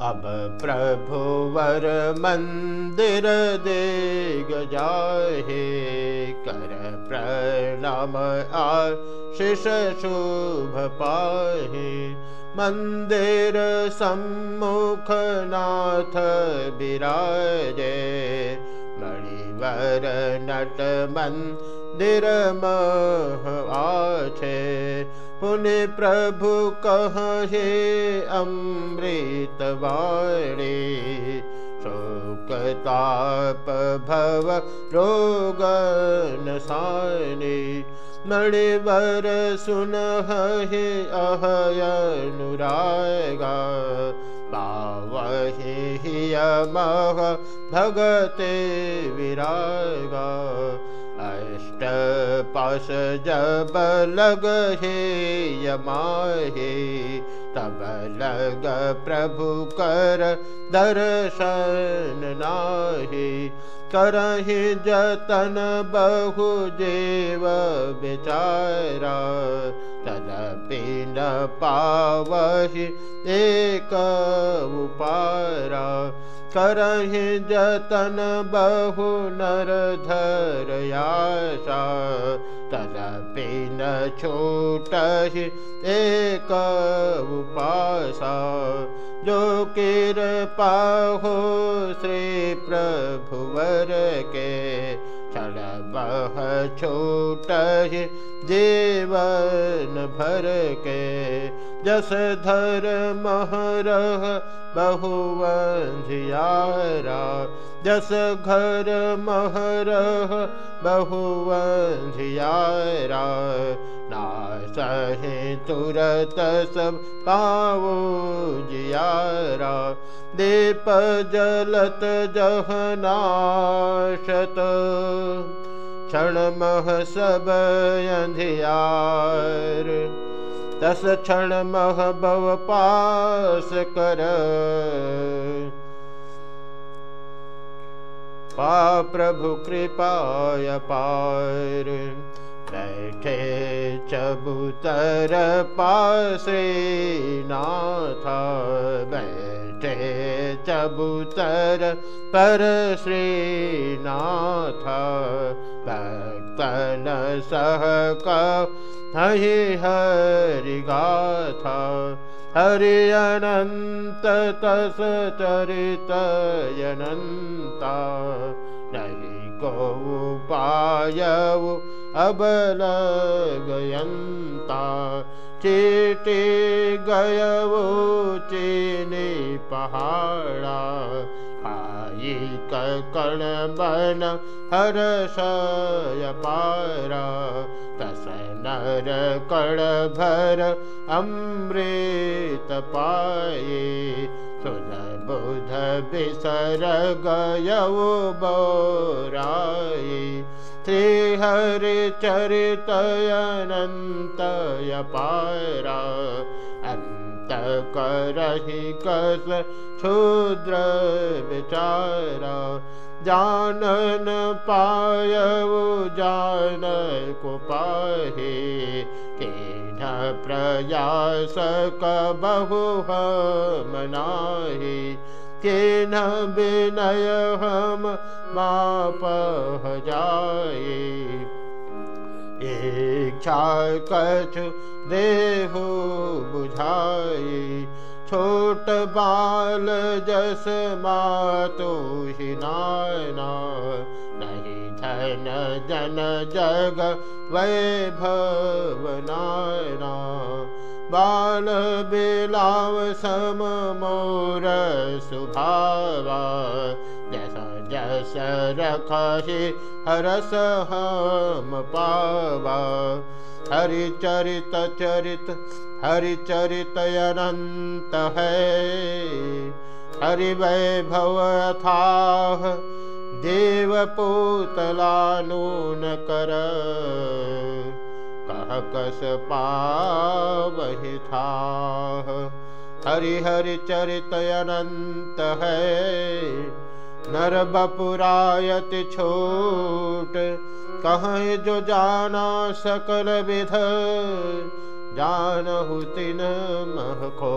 अब प्रभुवर मंदिर दे गजाहे कर प्रणाम आशिष शुभ पाहे। मंदिर सम्मुख नाथ विराजे मणिवर नट मंदिर मह पुण्य प्रभु कहे अमृत वाणी शोकताप भव रोगन सानी। मणिवर सुन हे अहयनुरागा पावहि हियमः भगते विरागा पास जब लग हे यमाहे तब लग प्रभु कर दर्शन नाहे। करहि जतन बहु जेव विचारा तदपि न पावहि एक उपारा करहि जतन बहु नर तदपि न छूटहि एक उपासा जो किर पाहो श्री प्रभुवर के बह छूटहि जीवन भर के जस धर महरह बहुवंझियारा जस घर महरह बहुवंझियारा ना सहे तुरत सब पाओ जियारा, दीप जलत जहनाशत क्षण मह सब अंधियार दस क्षण पास कर पा प्रभु कृपाय पार। बैठे चबूतर पासे नाथ। बैठे चबूतर पर श्रीनाथ भक्तन सह का हरि हरि गाथा हरि अनन्त तस चरितयनन्ता नहि को पायौ अबल गयन्ता चीटी गयवो चीनी पहाड़ा कण बन पारा। तस नर कण भर अमृत पाये। सुन बुध बिसर गयौ बोराये। श्रीहरि चरितयनन्तय पारा करहि कस क्षुद्र विचारा। जानन पायौ जान को पाहे केन प्रयास बहु मनाहि केन विनय हम मापह जाए इच्छा कछु देहु बुझाई। छोट बाल जस मातु हिनाना नहीं धन जन जग वैभव नाना। बाल बिलाव सम मोर सुभावा जस जस रखहि हरस हम पावा। हरि चरित चरित हरिचरित अनंत है हरि वैभव अथाह देव पोतलानून कर कह कस पावहि था हरि हरि चरित अनंत है नर बपुरायत छोट कह जो जाना सकल विध जानहु तिन महखो